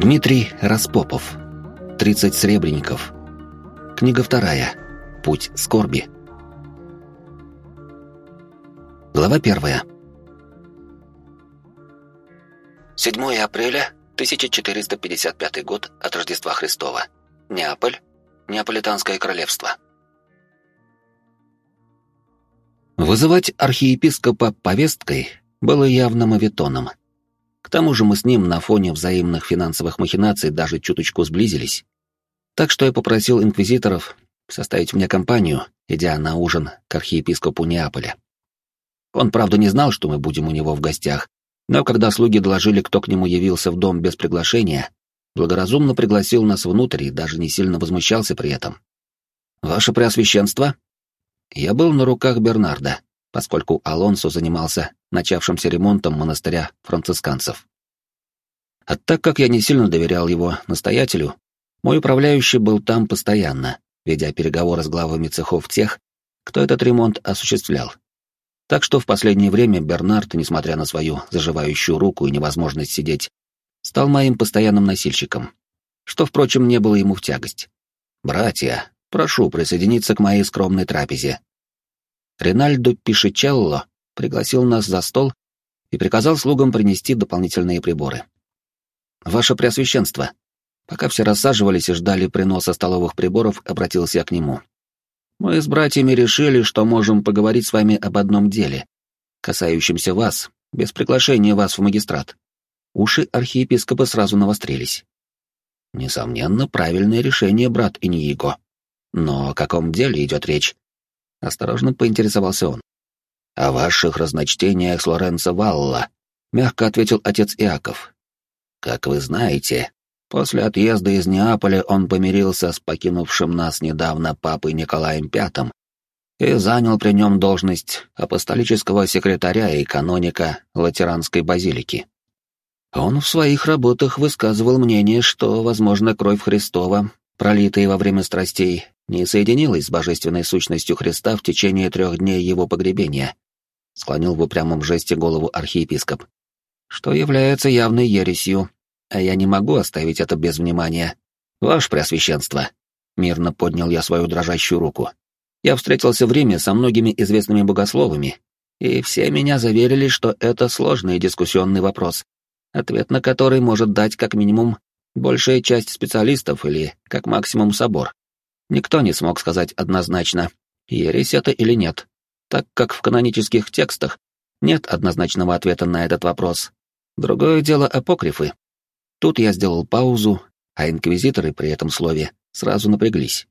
Дмитрий Распопов. 30 сребреников. Книга вторая. Путь скорби. Глава первая. 7 апреля 1455 год от Рождества Христова. Неаполь. Неаполитанское королевство. Вызывать архиепископа повесткой было явно мавитоном. Тому же мы с ним на фоне взаимных финансовых махинаций даже чуточку сблизились. Так что я попросил инквизиторов составить мне компанию, идя на ужин к архиепископу Неаполя. Он, правда, не знал, что мы будем у него в гостях, но когда слуги доложили, кто к нему явился в дом без приглашения, благоразумно пригласил нас внутрь и даже не сильно возмущался при этом. «Ваше Преосвященство?» Я был на руках Бернарда, поскольку Алонсо занимался начавшимся ремонтом монастыря францисканцев. А так как я не сильно доверял его настоятелю, мой управляющий был там постоянно, ведя переговоры с главами цехов тех, кто этот ремонт осуществлял. Так что в последнее время Бернард, несмотря на свою заживающую руку и невозможность сидеть, стал моим постоянным носильщиком, что, впрочем, не было ему в тягость. «Братья, прошу присоединиться к моей скромной трапезе». Ринальдо Пишичелло пригласил нас за стол и приказал слугам принести дополнительные приборы. «Ваше Преосвященство», пока все рассаживались и ждали приноса столовых приборов, обратился я к нему. «Мы с братьями решили, что можем поговорить с вами об одном деле, касающемся вас, без приглашения вас в магистрат». Уши архиепископа сразу навострились. Несомненно, правильное решение, брат Инииго. Но о каком деле идет речь? Осторожно поинтересовался он. «О ваших разночтениях с Лоренцо Валла», — мягко ответил отец Иаков. «Как вы знаете, после отъезда из Неаполя он помирился с покинувшим нас недавно папой Николаем V и занял при нем должность апостолического секретаря и каноника Латеранской базилики. Он в своих работах высказывал мнение, что, возможно, кровь Христова, пролитая во время страстей, не соединилась с божественной сущностью Христа в течение трех дней его погребения, склонил в упрямом жесте голову архиепископ, что является явной ересью, а я не могу оставить это без внимания. Ваше Преосвященство, мирно поднял я свою дрожащую руку. Я встретился в Риме со многими известными богословами, и все меня заверили, что это сложный дискуссионный вопрос, ответ на который может дать как минимум большая часть специалистов или как максимум собор. Никто не смог сказать однозначно, ересь это или нет, так как в канонических текстах нет однозначного ответа на этот вопрос. Другое дело апокрифы. Тут я сделал паузу, а инквизиторы при этом слове сразу напряглись.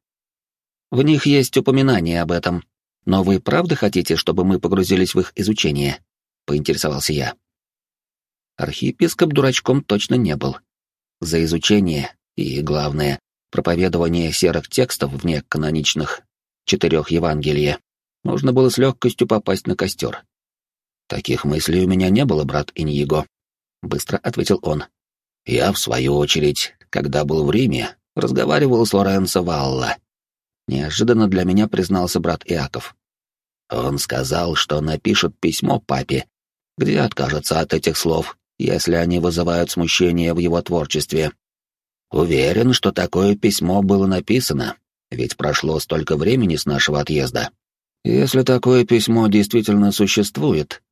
В них есть упоминание об этом, но вы правда хотите, чтобы мы погрузились в их изучение? Поинтересовался я. Архиепископ дурачком точно не был. За изучение и, главное, проповедование серых текстов вне каноничных четырех Евангелия можно было с легкостью попасть на костер. «Таких мыслей у меня не было, брат Иньего», — быстро ответил он. «Я, в свою очередь, когда был в Риме, разговаривал с Лоренцо Валла. Неожиданно для меня признался брат Иаков. Он сказал, что напишет письмо папе, где откажется от этих слов, если они вызывают смущение в его творчестве. Уверен, что такое письмо было написано, ведь прошло столько времени с нашего отъезда. Если такое письмо действительно существует,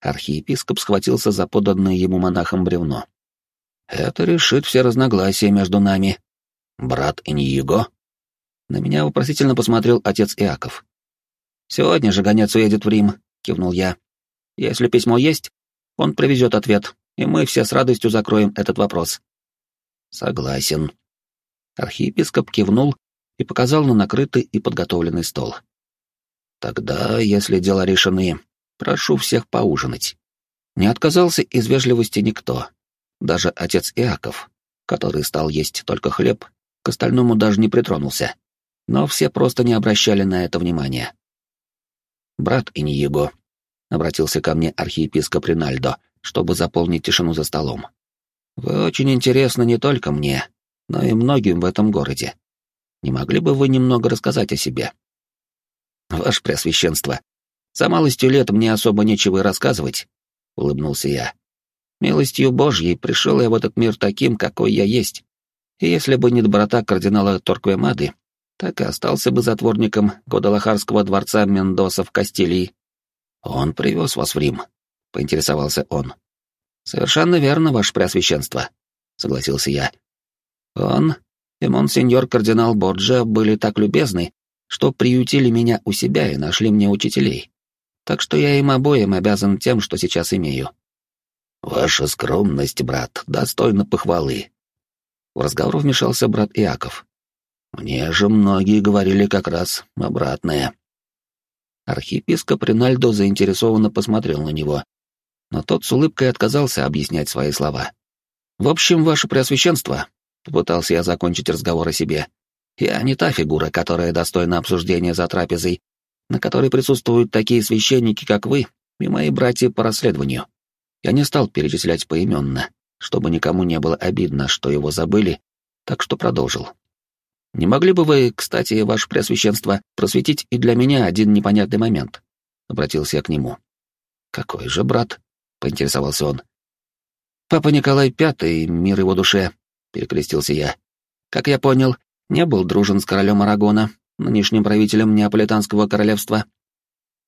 архиепископ схватился за поданное ему монахом бревно. Это решит все разногласия между нами. Брат Иньего? На меня вопросительно посмотрел отец Иаков. Сегодня же гонец уедет в Рим, кивнул я. Если письмо есть, он привезет ответ, и мы все с радостью закроем этот вопрос. Согласен. Архиепископ кивнул и показал на накрытый и подготовленный стол. Тогда, если дела решены, прошу всех поужинать. Не отказался из вежливости никто. Даже отец Иаков, который стал есть только хлеб, к остальному даже не притронулся. Но все просто не обращали на это внимания. «Брат Иньего», — обратился ко мне архиепископ Ринальдо, чтобы заполнить тишину за столом. «Вы очень интересны не только мне, но и многим в этом городе. Не могли бы вы немного рассказать о себе?» «Ваше Преосвященство, за малостью лет мне особо нечего и рассказывать», — улыбнулся я. Милостью Божьей пришел я в этот мир таким, какой я есть. И если бы не доброта кардинала Торквемады, так и остался бы затворником Годалахарского дворца Мендоса в Кастилии. Он привез вас в Рим, — поинтересовался он. «Совершенно верно, ваше преосвященство», — согласился я. «Он и монсеньор кардинал Борджа были так любезны, что приютили меня у себя и нашли мне учителей. Так что я им обоим обязан тем, что сейчас имею. Ваша скромность, брат, достойна похвалы. В разговор вмешался брат Иаков. Мне же многие говорили как раз обратное. Архиепископ Ринальдо заинтересованно посмотрел на него, но тот с улыбкой отказался объяснять свои слова. «В общем, ваше преосвященство», — попытался я закончить разговор о себе, — «я не та фигура, которая достойна обсуждения за трапезой, на которой присутствуют такие священники, как вы и мои братья по расследованию. Я не стал перечислять поименно, чтобы никому не было обидно, что его забыли, так что продолжил. «Не могли бы вы, кстати, ваше преосвященство, просветить и для меня один непонятный момент?» — обратился я к нему. «Какой же брат?» — поинтересовался он. «Папа Николай Пятый, мир его душе», — перекрестился я. «Как я понял, не был дружен с королем Арагона, нынешним правителем Неаполитанского королевства».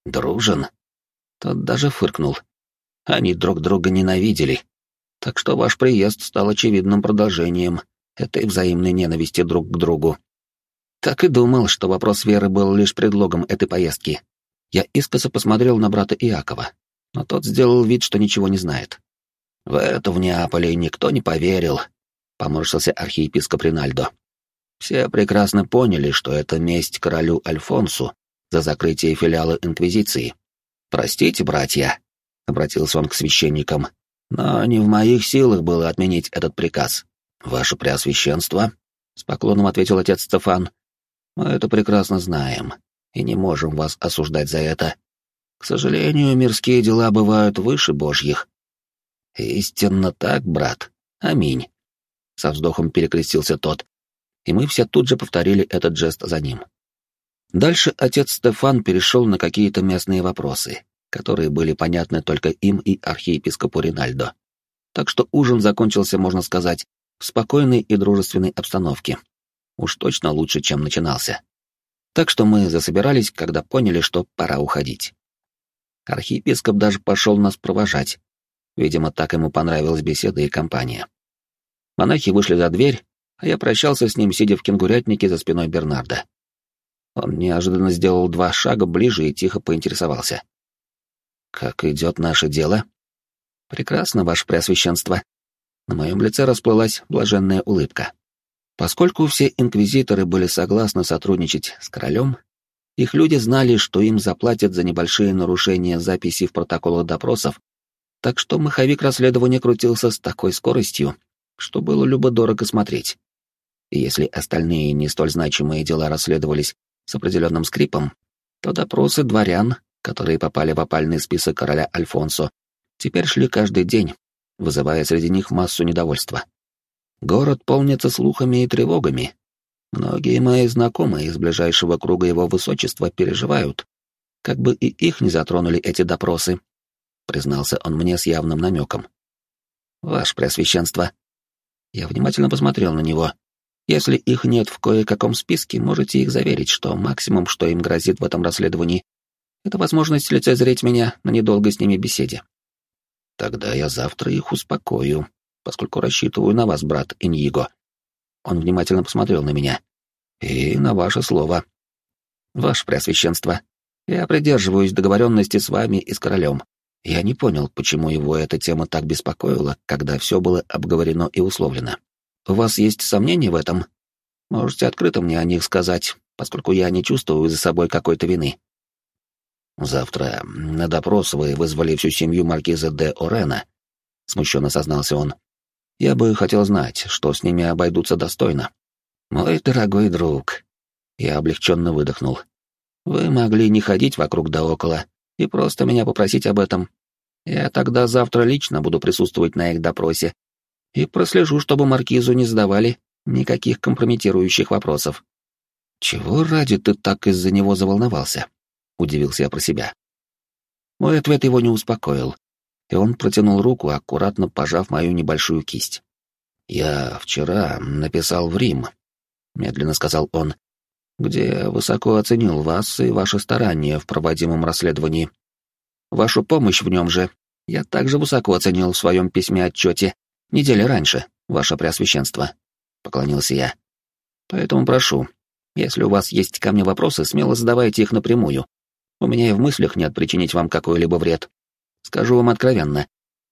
«Дружен?» Тот даже фыркнул. Они друг друга ненавидели. Так что ваш приезд стал очевидным продолжением этой взаимной ненависти друг к другу. Так и думал, что вопрос веры был лишь предлогом этой поездки. Я искоса посмотрел на брата Иакова, но тот сделал вид, что ничего не знает. «В это в Неаполе никто не поверил», — поморщился архиепископ Ринальдо. «Все прекрасно поняли, что это месть королю Альфонсу за закрытие филиала Инквизиции. Простите, братья, — обратился он к священникам, — но не в моих силах было отменить этот приказ. Ваше Преосвященство, — с поклоном ответил отец Стефан, — мы это прекрасно знаем и не можем вас осуждать за это. К сожалению, мирские дела бывают выше божьих. Истинно так, брат. Аминь. Со вздохом перекрестился тот, и мы все тут же повторили этот жест за ним. Дальше отец Стефан перешел на какие-то местные вопросы, которые были понятны только им и архиепископу Ринальдо. Так что ужин закончился, можно сказать, в спокойной и дружественной обстановке. Уж точно лучше, чем начинался. Так что мы засобирались, когда поняли, что пора уходить. Архиепископ даже пошел нас провожать. Видимо, так ему понравилась беседа и компания. Монахи вышли за дверь, а я прощался с ним, сидя в кенгурятнике за спиной Бернарда. Он неожиданно сделал два шага ближе и тихо поинтересовался. «Как идет наше дело?» «Прекрасно, ваше преосвященство». На моем лице расплылась блаженная улыбка. Поскольку все инквизиторы были согласны сотрудничать с королем, их люди знали, что им заплатят за небольшие нарушения записи в протоколах допросов, так что маховик расследования крутился с такой скоростью, что было любо-дорого смотреть. И если остальные не столь значимые дела расследовались с определенным скрипом, то допросы дворян которые попали в опальный список короля Альфонсо, теперь шли каждый день, вызывая среди них массу недовольства. Город полнится слухами и тревогами. Многие мои знакомые из ближайшего круга его высочества переживают, как бы и их не затронули эти допросы, признался он мне с явным намеком. Ваше Преосвященство. Я внимательно посмотрел на него. Если их нет в кое-каком списке, можете их заверить, что максимум, что им грозит в этом расследовании, это возможность лицезреть меня на недолгой с ними беседе. Тогда я завтра их успокою, поскольку рассчитываю на вас, брат Иньиго. Он внимательно посмотрел на меня. И на ваше слово. Ваше Преосвященство, я придерживаюсь договоренности с вами и с королем. Я не понял, почему его эта тема так беспокоила, когда все было обговорено и условлено. У вас есть сомнения в этом? Можете открыто мне о них сказать, поскольку я не чувствую за собой какой-то вины. «Завтра на допрос вы вызвали всю семью маркиза де Орена», — смущенно сознался он. «Я бы хотел знать, что с ними обойдутся достойно». «Мой дорогой друг», — я облегченно выдохнул. «Вы могли не ходить вокруг да около и просто меня попросить об этом. Я тогда завтра лично буду присутствовать на их допросе и прослежу, чтобы маркизу не задавали никаких компрометирующих вопросов». «Чего ради ты так из-за него заволновался?» удивился я про себя. Мой ответ его не успокоил, и он протянул руку, аккуратно пожав мою небольшую кисть. «Я вчера написал в Рим», — медленно сказал он, где высоко оценил вас и ваши старания в проводимом расследовании. Вашу помощь в нем же я также высоко оценил в своем письме-отчете недели раньше, ваше преосвященство», — поклонился я. «Поэтому прошу, если у вас есть ко мне вопросы, смело задавайте их напрямую. У меня и в мыслях нет причинить вам какой-либо вред. Скажу вам откровенно,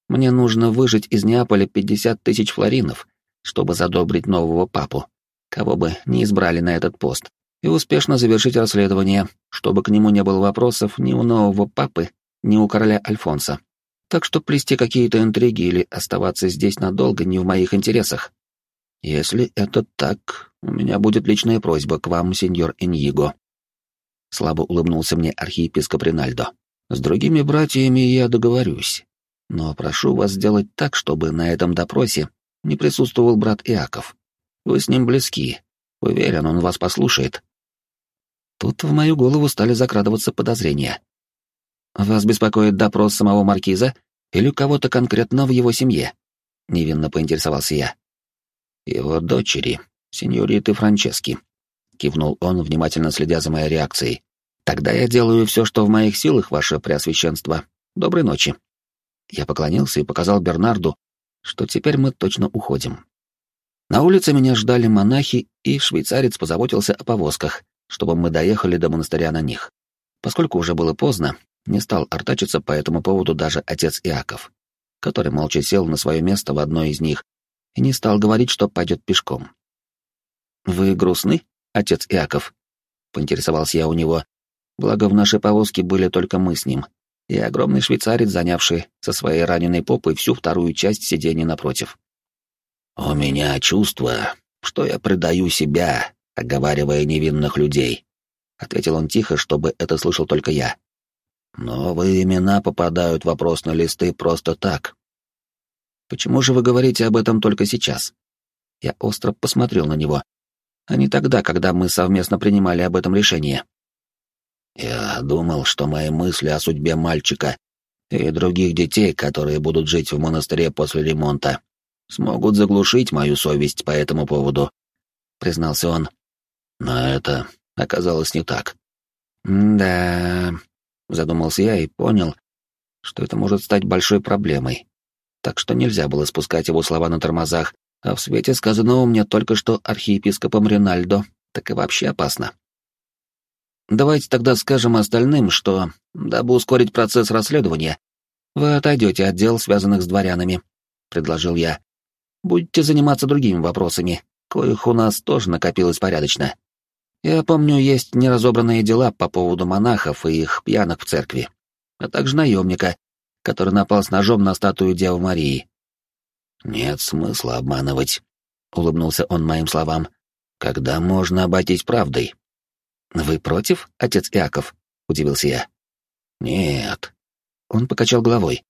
мне нужно выжить из Неаполя пятьдесят тысяч флоринов, чтобы задобрить нового папу, кого бы не избрали на этот пост и успешно завершить расследование, чтобы к нему не было вопросов ни у нового папы, ни у короля Альфонса. Так что плести какие-то интриги или оставаться здесь надолго не в моих интересах. Если это так, у меня будет личная просьба к вам, сеньор Иньего. Слабо улыбнулся мне архиепископ Ринальдо. С другими братьями я договорюсь, но прошу вас сделать так, чтобы на этом допросе не присутствовал брат Иаков. Вы с ним близки. Уверен, он вас послушает. Тут в мою голову стали закрадываться подозрения. «Вас беспокоит допрос самого маркиза или кого-то конкретно в его семье?» — невинно поинтересовался я. «Его дочери, сеньориты Франчески», — кивнул он, внимательно следя за моей реакцией. «Тогда я делаю все, что в моих силах, ваше преосвященство. Доброй ночи». Я поклонился и показал Бернарду, что теперь мы точно уходим. На улице меня ждали монахи, и швейцарец позаботился о повозках, чтобы мы доехали до монастыря на них. Поскольку уже было поздно, не стал артачиться по этому поводу даже отец Иаков, который молча сел на свое место в одной из них и не стал говорить, что пойдет пешком. «Вы грустны, отец Иаков?» — поинтересовался я у него, благо в нашей повозке были только мы с ним и огромный швейцарец, занявший со своей раненой попой всю вторую часть сиденья напротив. «У меня чувство, что я предаю себя оговаривая невинных людей. Ответил он тихо, чтобы это слышал только я. Новые имена попадают в вопросные листы просто так. Почему же вы говорите об этом только сейчас? Я остро посмотрел на него, а не тогда, когда мы совместно принимали об этом решение. Я думал, что мои мысли о судьбе мальчика и других детей, которые будут жить в монастыре после ремонта, смогут заглушить мою совесть по этому поводу, признался он. Но это оказалось не так. «Да...» — задумался я и понял, что это может стать большой проблемой. Так что нельзя было спускать его слова на тормозах, а в свете сказанного мне только что архиепископом Ринальдо, так и вообще опасно. Давайте тогда скажем остальным, что, дабы ускорить процесс расследования, вы отойдете от дел, связанных с дворянами, — предложил я. Будете заниматься другими вопросами, коих у нас тоже накопилось порядочно. Я помню, есть неразобранные дела по поводу монахов и их пьянок в церкви, а также наемника, который напал с ножом на статую Девы Марии. «Нет смысла обманывать», — улыбнулся он моим словам. «Когда можно обойтись правдой?» «Вы против, отец Иаков?» — удивился я. «Нет». Он покачал головой.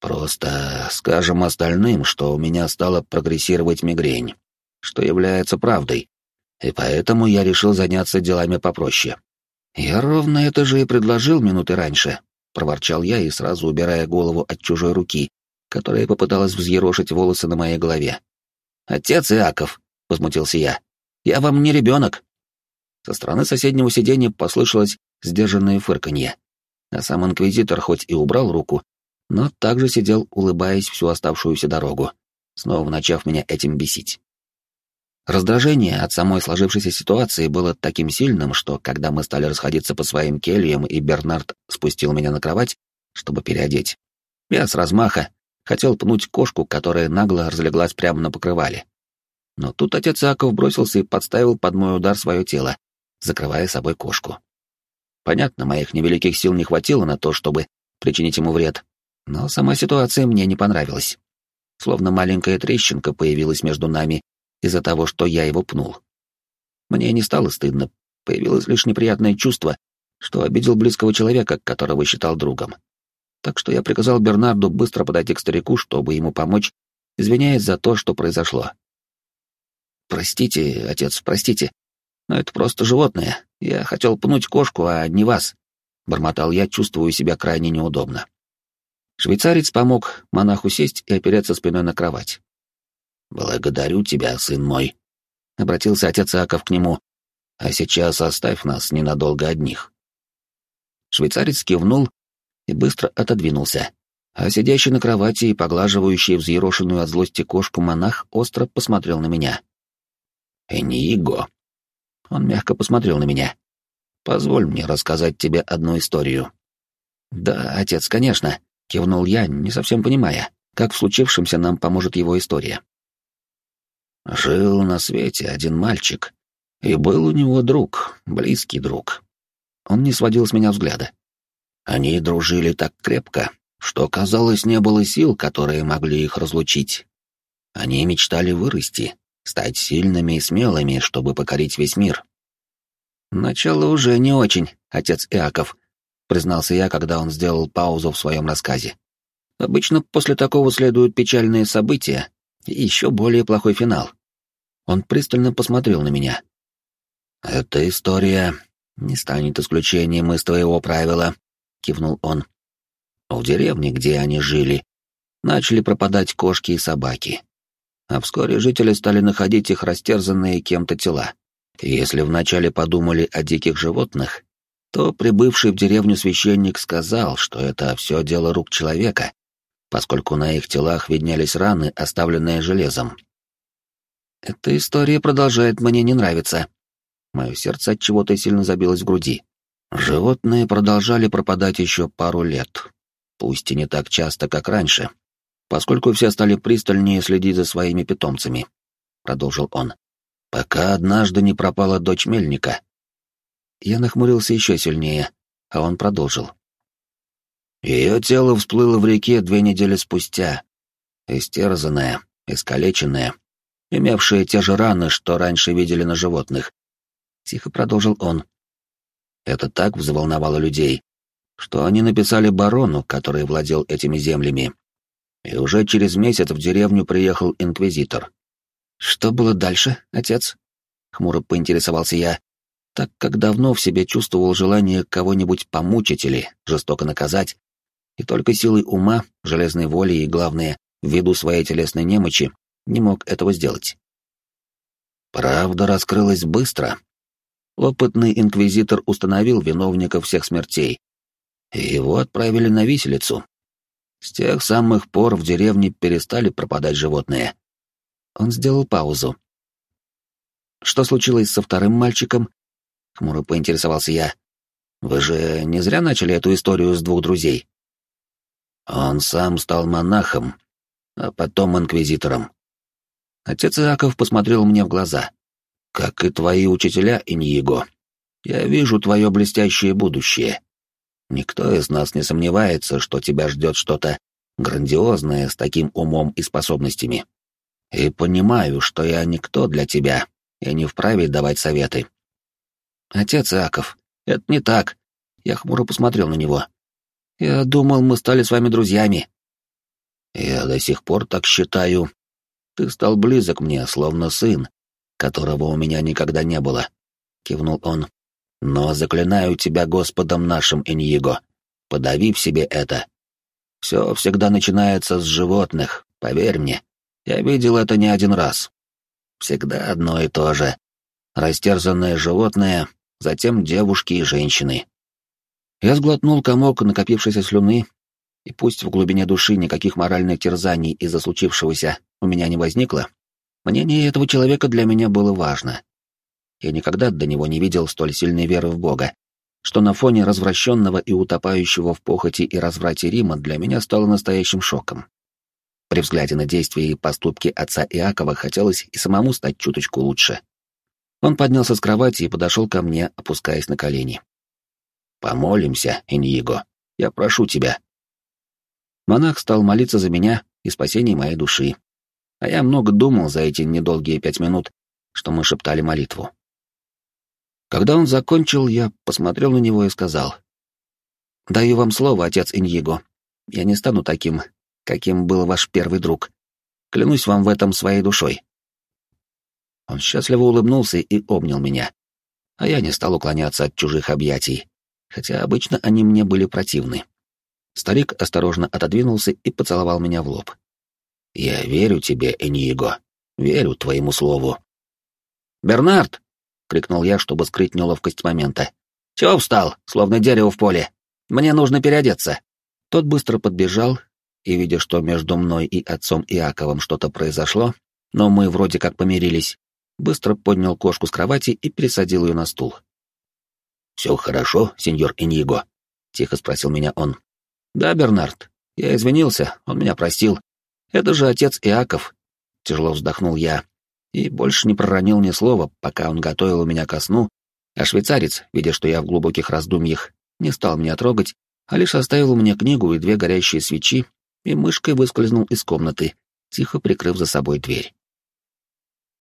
«Просто скажем остальным, что у меня стала прогрессировать мигрень, что является правдой, и поэтому я решил заняться делами попроще. Я ровно это же и предложил минуты раньше, проворчал я и сразу убирая голову от чужой руки, которая попыталась взъерошить волосы на моей голове. Отец Иаков, возмутился я. Я вам не ребенок. Со стороны соседнего сиденья послышалось сдержанное фырканье. А сам инквизитор хоть и убрал руку, но также сидел, улыбаясь всю оставшуюся дорогу, снова начав меня этим бесить. Раздражение от самой сложившейся ситуации было таким сильным, что когда мы стали расходиться по своим кельям и Бернард спустил меня на кровать, чтобы переодеть, я с размаха хотел пнуть кошку, которая нагло разлеглась прямо на покрывале. Но тут отец Аков бросился и подставил под мой удар свое тело, закрывая собой кошку. Понятно, моих невеликих сил не хватило на то, чтобы причинить ему вред, но сама ситуация мне не понравилась. Словно маленькая трещинка появилась между нами из-за того, что я его пнул. Мне не стало стыдно, появилось лишь неприятное чувство, что обидел близкого человека, которого считал другом. Так что я приказал Бернарду быстро подойти к старику, чтобы ему помочь, извиняясь за то, что произошло. «Простите, отец, простите, но это просто животное. Я хотел пнуть кошку, а не вас», — бормотал я, чувствую себя крайне неудобно. Швейцарец помог монаху сесть и опереться спиной на кровать. «Благодарю тебя, сын мой», — обратился отец Аков к нему, — «а сейчас оставь нас ненадолго одних». Швейцарец кивнул и быстро отодвинулся, а сидящий на кровати и поглаживающий взъерошенную от злости кошку монах остро посмотрел на меня. «Эниго». Он мягко посмотрел на меня. «Позволь мне рассказать тебе одну историю». «Да, отец, конечно», — кивнул я, не совсем понимая, как в случившемся нам поможет его история. Жил на свете один мальчик, и был у него друг, близкий друг. Он не сводил с меня взгляда. Они дружили так крепко, что, казалось, не было сил, которые могли их разлучить. Они мечтали вырасти, стать сильными и смелыми, чтобы покорить весь мир. «Начало уже не очень, отец Иаков», — признался я, когда он сделал паузу в своем рассказе. «Обычно после такого следуют печальные события и еще более плохой финал». Он пристально посмотрел на меня. «Эта история не станет исключением из твоего правила», — кивнул он. В деревне, где они жили, начали пропадать кошки и собаки. А вскоре жители стали находить их растерзанные кем-то тела. И если вначале подумали о диких животных, то прибывший в деревню священник сказал, что это все дело рук человека, поскольку на их телах виднелись раны, оставленные железом. Эта история продолжает мне не нравиться. Мое сердце от чего-то сильно забилось в груди. Животные продолжали пропадать еще пару лет, пусть и не так часто, как раньше, поскольку все стали пристальнее следить за своими питомцами, продолжил он. Пока однажды не пропала дочь мельника. Я нахмурился еще сильнее, а он продолжил. Ее тело всплыло в реке две недели спустя, истерзанное, искалеченное, имевшее те же раны, что раньше видели на животных. Тихо продолжил он. Это так взволновало людей, что они написали барону, который владел этими землями. И уже через месяц в деревню приехал инквизитор. Что было дальше, отец? Хмуро поинтересовался я, так как давно в себе чувствовал желание кого-нибудь помучить или жестоко наказать, и только силой ума, железной воли и, главное, ввиду своей телесной немочи, не мог этого сделать. Правда раскрылась быстро. Опытный инквизитор установил виновника всех смертей, и его отправили на виселицу. С тех самых пор в деревне перестали пропадать животные. Он сделал паузу. «Что случилось со вторым мальчиком?» — хмуро поинтересовался я. «Вы же не зря начали эту историю с двух друзей?» Он сам стал монахом, а потом инквизитором. Отец Иаков посмотрел мне в глаза. «Как и твои учителя, Иньего, я вижу твое блестящее будущее. Никто из нас не сомневается, что тебя ждет что-то грандиозное с таким умом и способностями. И понимаю, что я никто для тебя, и не вправе давать советы. Отец Иаков, это не так. Я хмуро посмотрел на него. Я думал, мы стали с вами друзьями. Я до сих пор так считаю. Ты стал близок мне, словно сын, которого у меня никогда не было. Кивнул он. Но заклинаю тебя Господом нашим, Иньего, подави в себе это. Все всегда начинается с животных, поверь мне. Я видел это не один раз. Всегда одно и то же. Растерзанные животные, затем девушки и женщины. Я сглотнул комок накопившейся слюны, и пусть в глубине души никаких моральных терзаний из-за случившегося у меня не возникло, мнение этого человека для меня было важно. Я никогда до него не видел столь сильной веры в Бога, что на фоне развращенного и утопающего в похоти и разврате Рима для меня стало настоящим шоком. При взгляде на действия и поступки отца Иакова хотелось и самому стать чуточку лучше. Он поднялся с кровати и подошел ко мне, опускаясь на колени. «Помолимся, Иньего. Я прошу тебя». Монах стал молиться за меня и спасение моей души. А я много думал за эти недолгие пять минут, что мы шептали молитву. Когда он закончил, я посмотрел на него и сказал. «Даю вам слово, отец Иньего. Я не стану таким, каким был ваш первый друг. Клянусь вам в этом своей душой». Он счастливо улыбнулся и обнял меня. А я не стал уклоняться от чужих объятий, хотя обычно они мне были противны. Старик осторожно отодвинулся и поцеловал меня в лоб. «Я верю тебе, Эниего. Верю твоему слову». «Бернард!» — крикнул я, чтобы скрыть неловкость момента. «Чего встал, словно дерево в поле? Мне нужно переодеться». Тот быстро подбежал, и, видя, что между мной и отцом Иаковом что-то произошло, но мы вроде как помирились, быстро поднял кошку с кровати и пересадил ее на стул. «Все хорошо, сеньор Иньего?» — тихо спросил меня он. «Да, Бернард. Я извинился, он меня простил. Это же отец Иаков». Тяжело вздохнул я и больше не проронил ни слова, пока он готовил меня ко сну, а швейцарец, видя, что я в глубоких раздумьях, не стал меня трогать, а лишь оставил мне книгу и две горящие свечи и мышкой выскользнул из комнаты, тихо прикрыв за собой дверь.